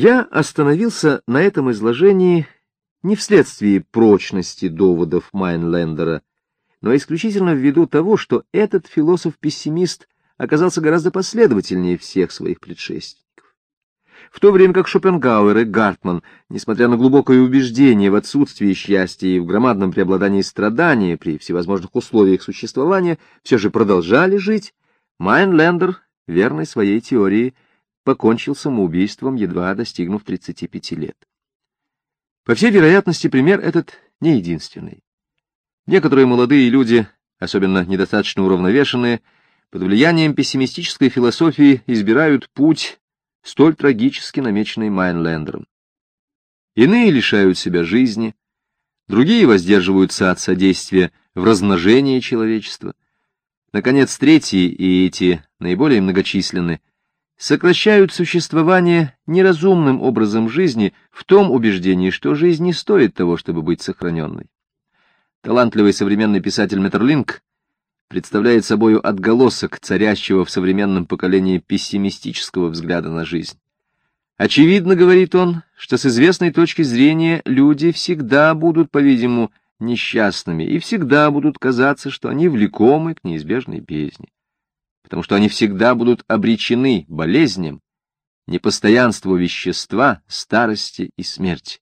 Я остановился на этом изложении не вследствие прочности доводов Майнлендера, но исключительно ввиду того, что этот философ-пессимист оказался гораздо последовательнее всех своих предшественников. В то время как Шопенгауэр и Гартман, несмотря на глубокое убеждение в отсутствии счастья и в громадном преобладании страдания при всевозможных условиях существования, все же продолжали жить, Майнлендер, верный своей теории, покончил самоубийством, едва достигнув 35 лет. По всей вероятности, пример этот не единственный. Некоторые молодые люди, особенно недостаточно уравновешенные, под влиянием пессимистической философии избирают путь, столь трагически намеченный Майнлендером. Иные лишают себя жизни, другие воздерживаются от содействия в размножении человечества. Наконец, третьи, и эти наиболее многочисленны, сокращают существование неразумным образом жизни в том убеждении, что жизнь не стоит того, чтобы быть сохраненной. Талантливый современный писатель Метерлинг представляет собою отголосок царящего в современном поколении пессимистического взгляда на жизнь. Очевидно, говорит он, что с известной точки зрения люди всегда будут, по-видимому, несчастными и всегда будут казаться, что они влекомы к неизбежной бездне, потому что они всегда будут обречены болезням, непостоянству вещества, старости и смерти.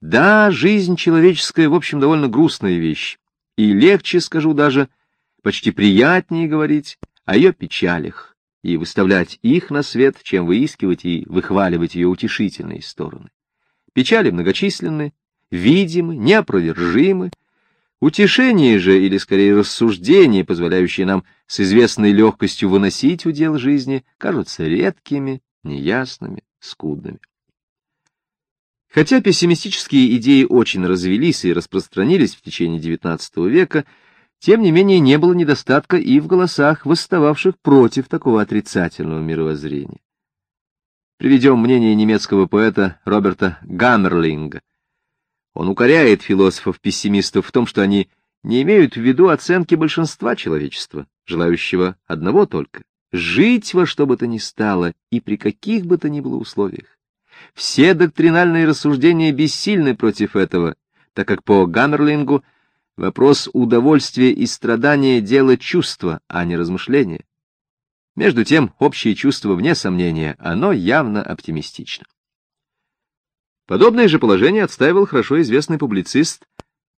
Да, жизнь человеческая, в общем, довольно грустная вещь, и легче, скажу даже, почти приятнее говорить о ее печалях и выставлять их на свет, чем выискивать и выхваливать ее утешительные стороны. Печали многочисленны, видимы, неопровержимы, утешение же, или скорее рассуждения, позволяющие нам с известной легкостью выносить удел жизни, кажутся редкими, неясными, скудными. Хотя пессимистические идеи очень развелись и распространились в течение XIX века, тем не менее не было недостатка и в голосах, восстававших против такого отрицательного мировоззрения. Приведем мнение немецкого поэта Роберта Гаммерлинга. Он укоряет философов-пессимистов в том, что они не имеют в виду оценки большинства человечества, желающего одного только — жить во что бы то ни стало и при каких бы то ни было условиях. Все доктринальные рассуждения бессильны против этого, так как по Гаммерлингу вопрос удовольствия и страдания — дело чувства, а не размышления. Между тем, общее чувство, вне сомнения, оно явно оптимистично. Подобное же положение отстаивал хорошо известный публицист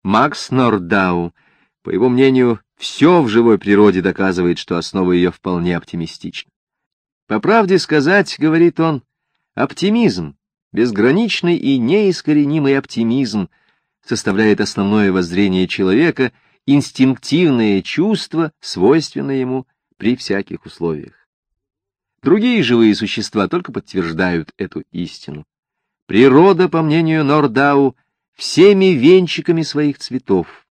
Макс Нордау. По его мнению, все в живой природе доказывает, что основа ее вполне оптимистична. По правде сказать, говорит он, Оптимизм, безграничный и неискоренимый оптимизм, составляет основное воззрение человека, инстинктивное чувство, свойственное ему при всяких условиях. Другие живые существа только подтверждают эту истину. Природа, по мнению Нордау, всеми венчиками своих цветов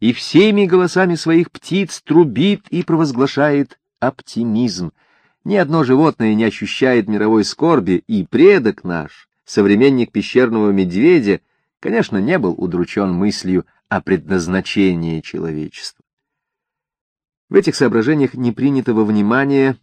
и всеми голосами своих птиц трубит и провозглашает оптимизм — ни одно животное не ощущает мировой скорби, и предок наш, современник пещерного медведя, конечно, не был удручен мыслью о предназначении человечества. В этих соображениях не принято во внимание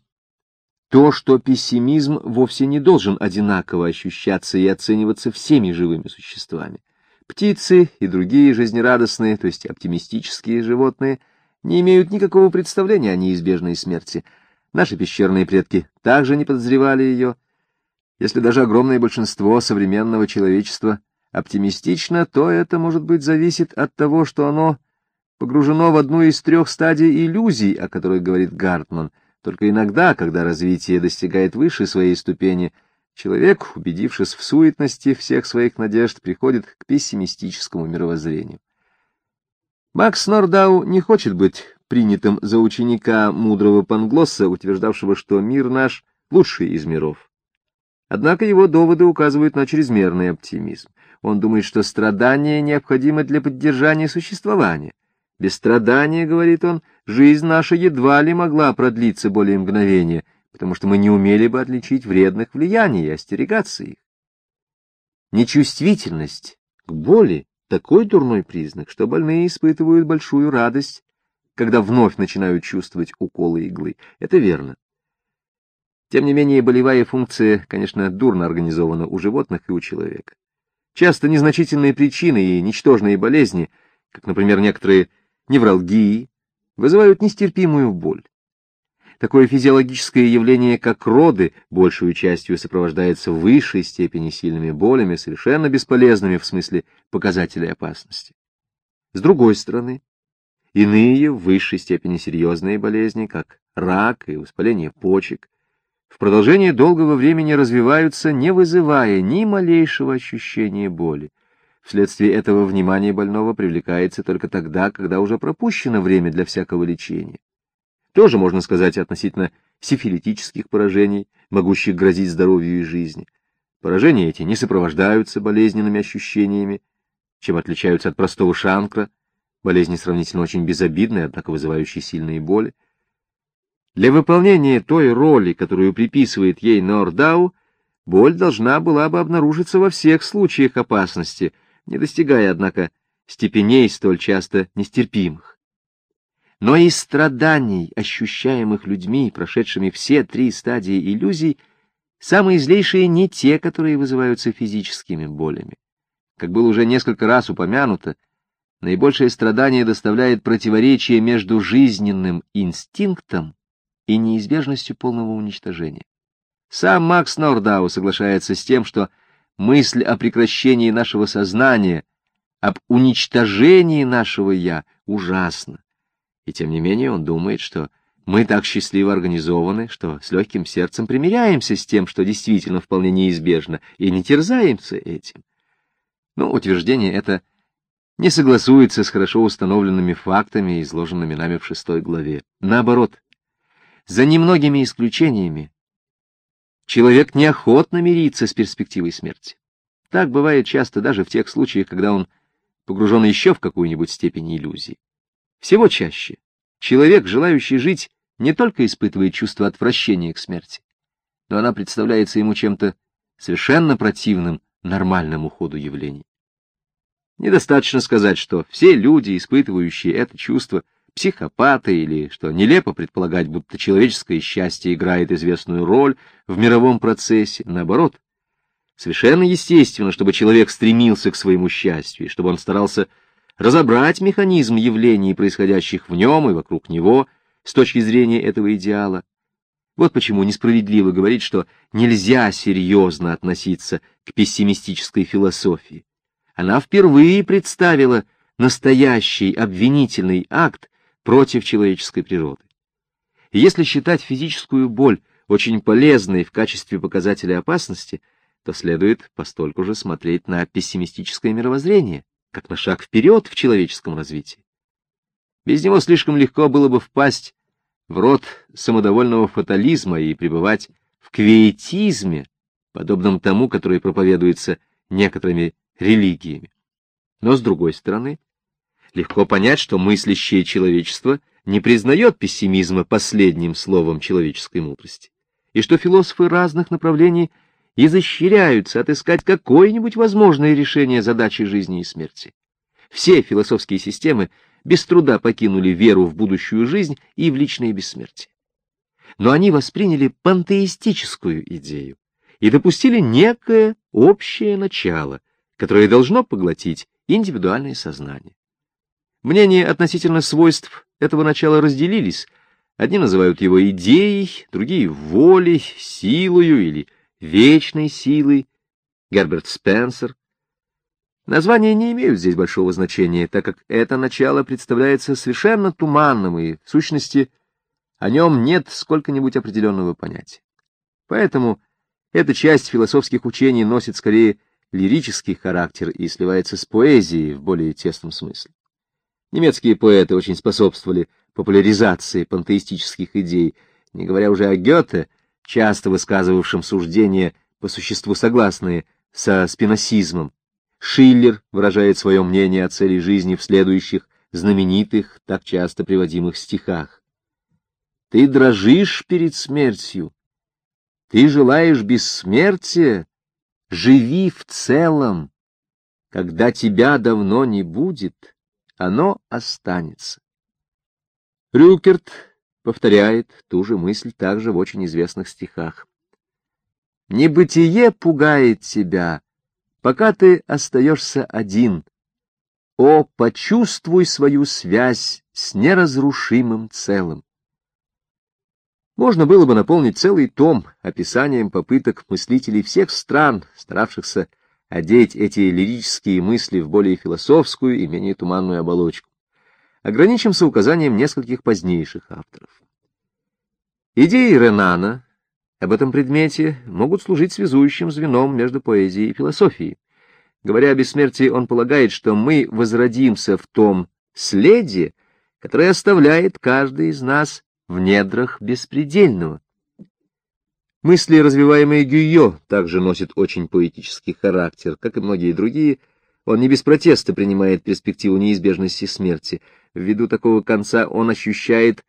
то, что пессимизм вовсе не должен одинаково ощущаться и оцениваться всеми живыми существами. Птицы и другие жизнерадостные, то есть оптимистические животные, не имеют никакого представления о неизбежной смерти — Наши пещерные предки также не подозревали ее. Если даже огромное большинство современного человечества оптимистично, то это, может быть, зависит от того, что оно погружено в одну из трех стадий иллюзий, о которых говорит Гартман. Только иногда, когда развитие достигает высшей своей ступени, человек, убедившись в суетности всех своих надежд, приходит к пессимистическому мировоззрению. Макс Нордау не хочет быть принятым за ученика мудрого Панглосса, утверждавшего, что мир наш лучший из миров. Однако его доводы указывают на чрезмерный оптимизм. Он думает, что страдание необходимо для поддержания существования. Без страдания, говорит он, жизнь наша едва ли могла продлиться более мгновения, потому что мы не умели бы отличить вредных влияний и остерегаться их. Нечувствительность к боли — такой дурной признак, что больные испытывают большую радость когда вновь начинают чувствовать уколы иглы. Это верно. Тем не менее, болевая функция, конечно, дурно организована у животных и у человека. Часто незначительные причины и ничтожные болезни, как, например, некоторые невралгии, вызывают нестерпимую боль. Такое физиологическое явление, как роды, большую частью сопровождается в высшей степени сильными болями, совершенно бесполезными в смысле показателей опасности. С другой стороны, иные в высшей степени серьезные болезни, как рак и воспаление почек, в продолжение долгого времени развиваются, не вызывая ни малейшего ощущения боли. Вследствие этого внимание больного привлекается только тогда, когда уже пропущено время для всякого лечения. Тоже можно сказать относительно сифилитических поражений, могущих грозить здоровью и жизни. Поражения эти не сопровождаются болезненными ощущениями, чем отличаются от простого шанкра, болезни сравнительно очень безобидные, однако вызывающие сильные боли. Для выполнения той роли, которую приписывает ей Нордау, боль должна была бы обнаружиться во всех случаях опасности, не достигая, однако, степеней столь часто нестерпимых но и страданий, ощущаемых людьми, прошедшими все три стадии иллюзий, самые злейшие не те, которые вызываются физическими болями. Как было уже несколько раз упомянуто, наибольшее страдание доставляет противоречие между жизненным инстинктом и неизбежностью полного уничтожения. Сам Макс Нордау соглашается с тем, что мысль о прекращении нашего сознания, об уничтожении нашего «я» ужасна. И тем не менее он думает, что мы так счастливо организованы, что с легким сердцем примиряемся с тем, что действительно вполне неизбежно, и не терзаемся этим. Но утверждение это не согласуется с хорошо установленными фактами, изложенными нами в шестой главе. Наоборот, за немногими исключениями человек неохотно мирится с перспективой смерти. Так бывает часто даже в тех случаях, когда он погружен еще в какую-нибудь степень иллюзии. Всего чаще человек, желающий жить, не только испытывает чувство отвращения к смерти, но она представляется ему чем-то совершенно противным нормальному ходу явлений. Недостаточно сказать, что все люди, испытывающие это чувство, психопаты или, что нелепо предполагать, будто человеческое счастье играет известную роль в мировом процессе. Наоборот, совершенно естественно, чтобы человек стремился к своему счастью, чтобы он старался разобрать механизм явлений, происходящих в нем и вокруг него, с точки зрения этого идеала. Вот почему несправедливо говорить, что нельзя серьезно относиться к пессимистической философии. Она впервые представила настоящий обвинительный акт против человеческой природы. Если считать физическую боль очень полезной в качестве показателя опасности, то следует постольку же смотреть на пессимистическое мировоззрение, как на шаг вперед в человеческом развитии. Без него слишком легко было бы впасть в рот самодовольного фатализма и пребывать в квиетизме, подобном тому, который проповедуется некоторыми религиями. Но, с другой стороны, легко понять, что мыслящее человечество не признает пессимизма последним словом человеческой мудрости, и что философы разных направлений – изощряются отыскать какое-нибудь возможное решение задачи жизни и смерти. Все философские системы без труда покинули веру в будущую жизнь и в личное бессмертие. Но они восприняли пантеистическую идею и допустили некое общее начало, которое должно поглотить индивидуальное сознание. Мнения относительно свойств этого начала разделились. Одни называют его идеей, другие — волей, силою или вечной силой, Герберт Спенсер. Названия не имеют здесь большого значения, так как это начало представляется совершенно туманным, и, в сущности, о нем нет сколько-нибудь определенного понятия. Поэтому эта часть философских учений носит скорее лирический характер и сливается с поэзией в более тесном смысле. Немецкие поэты очень способствовали популяризации пантеистических идей, не говоря уже о Гёте, часто высказывавшим суждения по существу согласные со спиносизмом. Шиллер выражает свое мнение о цели жизни в следующих знаменитых, так часто приводимых стихах. «Ты дрожишь перед смертью, ты желаешь бессмертия, живи в целом. Когда тебя давно не будет, оно останется». Рюкерт повторяет ту же мысль также в очень известных стихах. Небытие пугает тебя, пока ты остаешься один. О, почувствуй свою связь с неразрушимым целым. Можно было бы наполнить целый том описанием попыток мыслителей всех стран, старавшихся одеть эти лирические мысли в более философскую и менее туманную оболочку. Ограничимся указанием нескольких позднейших авторов. Идеи Ренана об этом предмете могут служить связующим звеном между поэзией и философией. Говоря о бессмертии, он полагает, что мы возродимся в том следе, которое оставляет каждый из нас в недрах беспредельного. Мысли, развиваемые Гюйо, также носят очень поэтический характер, как и многие другие. Он не без протеста принимает перспективу неизбежности смерти. Ввиду такого конца он ощущает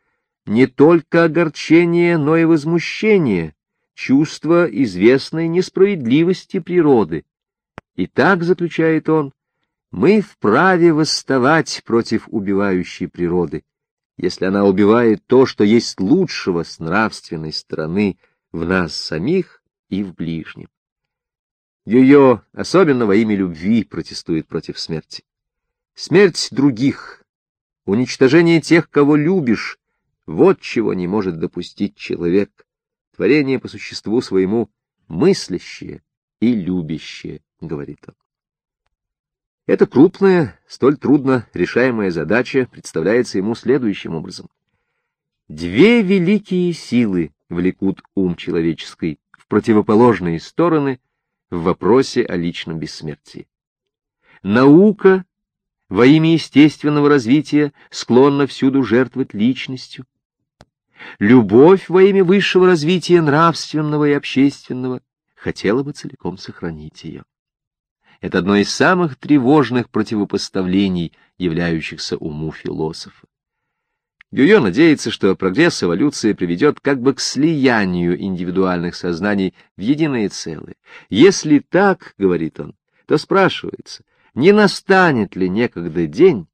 не только огорчение, но и возмущение, чувство известной несправедливости природы. И так, заключает он, мы вправе восставать против убивающей природы, если она убивает то, что есть лучшего с нравственной стороны — в нас самих и в ближнем. Ее, особенно во имя любви, протестует против смерти. Смерть других, уничтожение тех, кого любишь, вот чего не может допустить человек, творение по существу своему мыслящее и любящее, говорит он. Эта крупная, столь трудно решаемая задача представляется ему следующим образом. Две великие силы влекут ум человеческий в противоположные стороны в вопросе о личном бессмертии. Наука во имя естественного развития склонна всюду жертвовать личностью. Любовь во имя высшего развития нравственного и общественного хотела бы целиком сохранить ее. Это одно из самых тревожных противопоставлений, являющихся уму философа. Гюйо надеется, что прогресс эволюции приведет как бы к слиянию индивидуальных сознаний в единое целое. Если так, говорит он, то спрашивается, не настанет ли некогда день,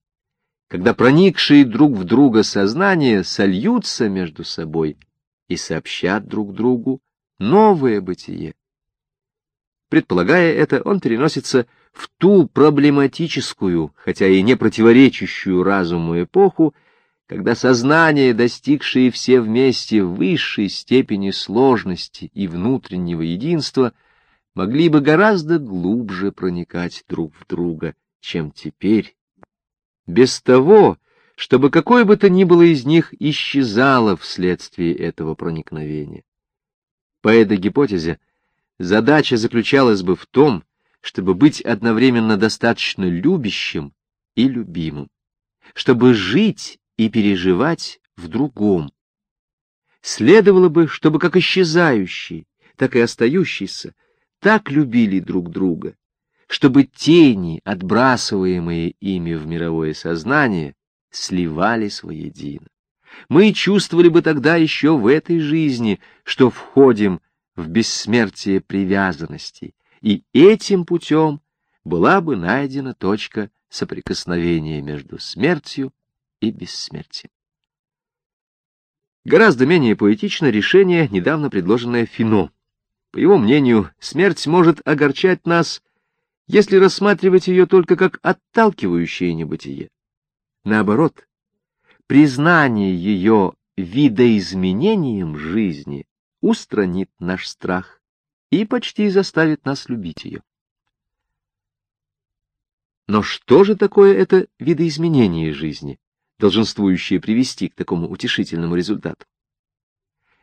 когда проникшие друг в друга сознания сольются между собой и сообщат друг другу новое бытие. Предполагая это, он переносится в ту проблематическую, хотя и не противоречащую разуму эпоху, когда сознание, достигшее все вместе высшей степени сложности и внутреннего единства, могли бы гораздо глубже проникать друг в друга, чем теперь, без того, чтобы какое бы то ни было из них исчезало вследствие этого проникновения. По этой гипотезе задача заключалась бы в том, чтобы быть одновременно достаточно любящим и любимым, чтобы жить и переживать в другом. Следовало бы, чтобы как исчезающий, так и остающийся так любили друг друга, чтобы тени, отбрасываемые ими в мировое сознание, сливались воедино. Мы чувствовали бы тогда еще в этой жизни, что входим в бессмертие привязанностей, и этим путем была бы найдена точка соприкосновения между смертью и бессмертие. Гораздо менее поэтично решение, недавно предложенное Фино. По его мнению, смерть может огорчать нас, если рассматривать ее только как отталкивающее небытие. Наоборот, признание ее видоизменением жизни устранит наш страх и почти заставит нас любить ее. Но что же такое это видоизменение жизни? Долженствующее привести к такому утешительному результату.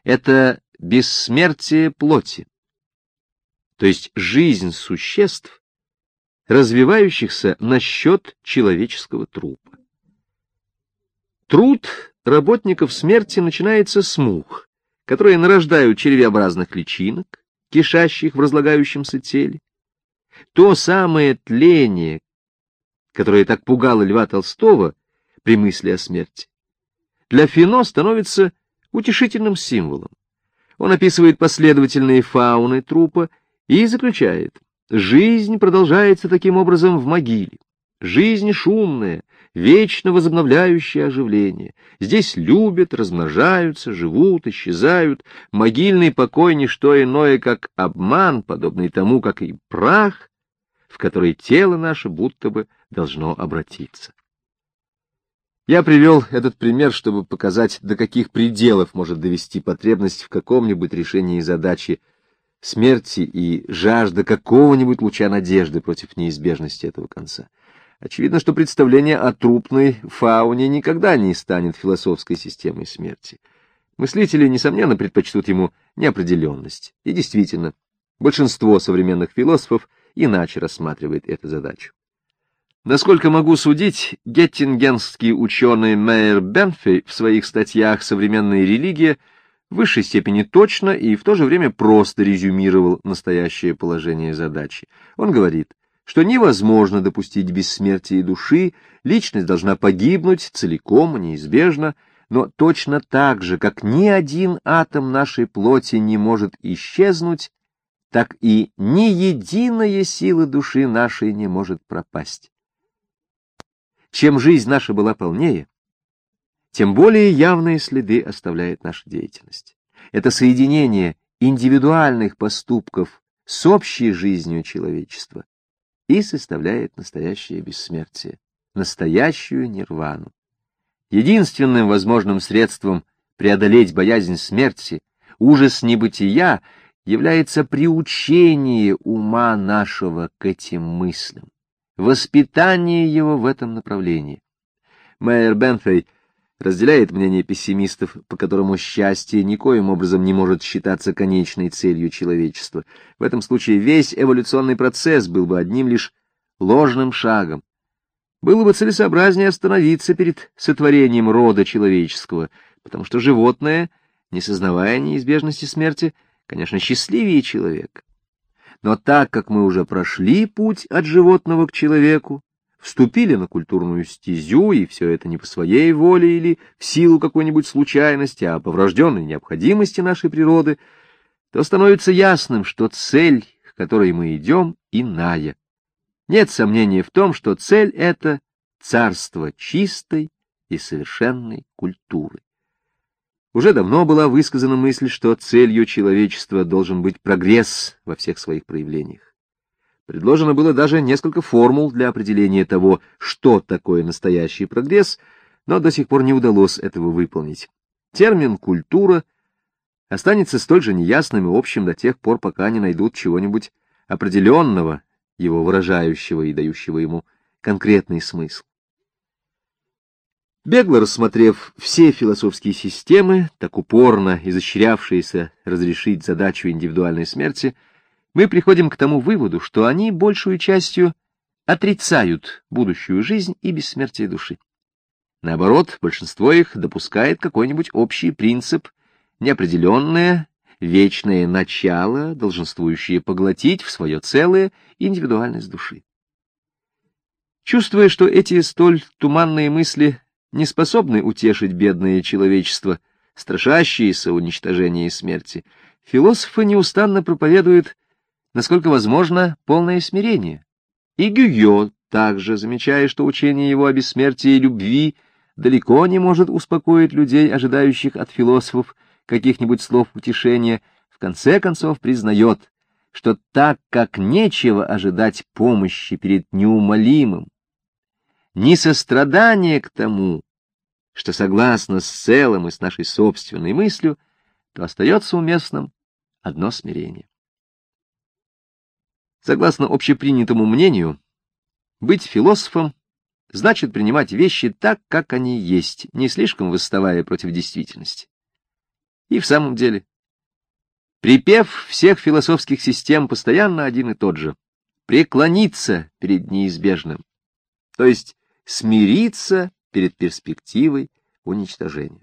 Это бессмертие плоти, то есть жизнь существ, развивающихся на счет человеческого трупа. Труд работников смерти начинается с мух, которые нарождают червеобразных личинок, кишащих в разлагающемся теле. То самое тление, которое так пугало Льва Толстого, при мысли о смерти. Для Фино становится утешительным символом. Он описывает последовательные фауны трупа и заключает, жизнь продолжается таким образом в могиле. Жизнь шумная, вечно возобновляющее оживление. Здесь любят, размножаются, живут, исчезают. Могильный покой — не что иное, как обман, подобный тому, как и прах, в который тело наше будто бы должно обратиться. Я привел этот пример, чтобы показать, до каких пределов может довести потребность в каком-нибудь решении задачи смерти и жажда какого-нибудь луча надежды против неизбежности этого конца. Очевидно, что представление о трупной фауне никогда не станет философской системой смерти. Мыслители, несомненно, предпочтут ему неопределенность. И действительно, большинство современных философов иначе рассматривает эту задачу. Насколько могу судить, геттингенский ученый Мейер Бенфей в своих статьях «Современная религия» в высшей степени точно и в то же время просто резюмировал настоящее положение задачи. Он говорит, что невозможно допустить бессмертие души, личность должна погибнуть целиком, неизбежно, но точно так же, как ни один атом нашей плоти не может исчезнуть, так и ни единая сила души нашей не может пропасть. Чем жизнь наша была полнее, тем более явные следы оставляет наша деятельность. Это соединение индивидуальных поступков с общей жизнью человечества и составляет настоящее бессмертие, настоящую нирвану. Единственным возможным средством преодолеть боязнь смерти, ужас небытия, является приучение ума нашего к этим мыслям, воспитание его в этом направлении. Майер Бенфей разделяет мнение пессимистов, по которому счастье никоим образом не может считаться конечной целью человечества. В этом случае весь эволюционный процесс был бы одним лишь ложным шагом. Было бы целесообразнее остановиться перед сотворением рода человеческого, потому что животное, не сознавая неизбежности смерти, конечно, счастливее человека. Но так как мы уже прошли путь от животного к человеку, вступили на культурную стезю, и все это не по своей воле или в силу какой-нибудь случайности, а по врожденной необходимости нашей природы, то становится ясным, что цель, к которой мы идем, иная. Нет сомнения в том, что цель — это царство чистой и совершенной культуры. Уже давно была высказана мысль, что целью человечества должен быть прогресс во всех своих проявлениях. Предложено было даже несколько формул для определения того, что такое настоящий прогресс, но до сих пор не удалось этого выполнить. Термин «культура» останется столь же неясным и общим до тех пор, пока не найдут чего-нибудь определенного, его выражающего и дающего ему конкретный смысл. Бегло рассмотрев все философские системы, так упорно изощрявшиеся разрешить задачу индивидуальной смерти, мы приходим к тому выводу, что они большую частью отрицают будущую жизнь и бессмертие души. Наоборот, большинство их допускает какой-нибудь общий принцип, неопределенное, вечное начало, долженствующее поглотить в свое целое индивидуальность души. Чувствуя, что эти столь туманные мысли не способны утешить бедное человечество, страшащееся уничтожения и смерти, философы неустанно проповедуют насколько возможно, полное смирение. И Гюйо также, замечая, что учение его о бессмертии и любви далеко не может успокоить людей, ожидающих от философов каких-нибудь слов утешения, в конце концов признает, что так как нечего ожидать помощи перед неумолимым, ни сострадания к тому, что согласно с целым и с нашей собственной мыслью, то остается уместным одно смирение. Согласно общепринятому мнению, быть философом значит принимать вещи так, как они есть, не слишком восставая против действительности. И в самом деле, припев всех философских систем постоянно один и тот же — преклониться перед неизбежным, то есть смириться перед перспективой уничтожения.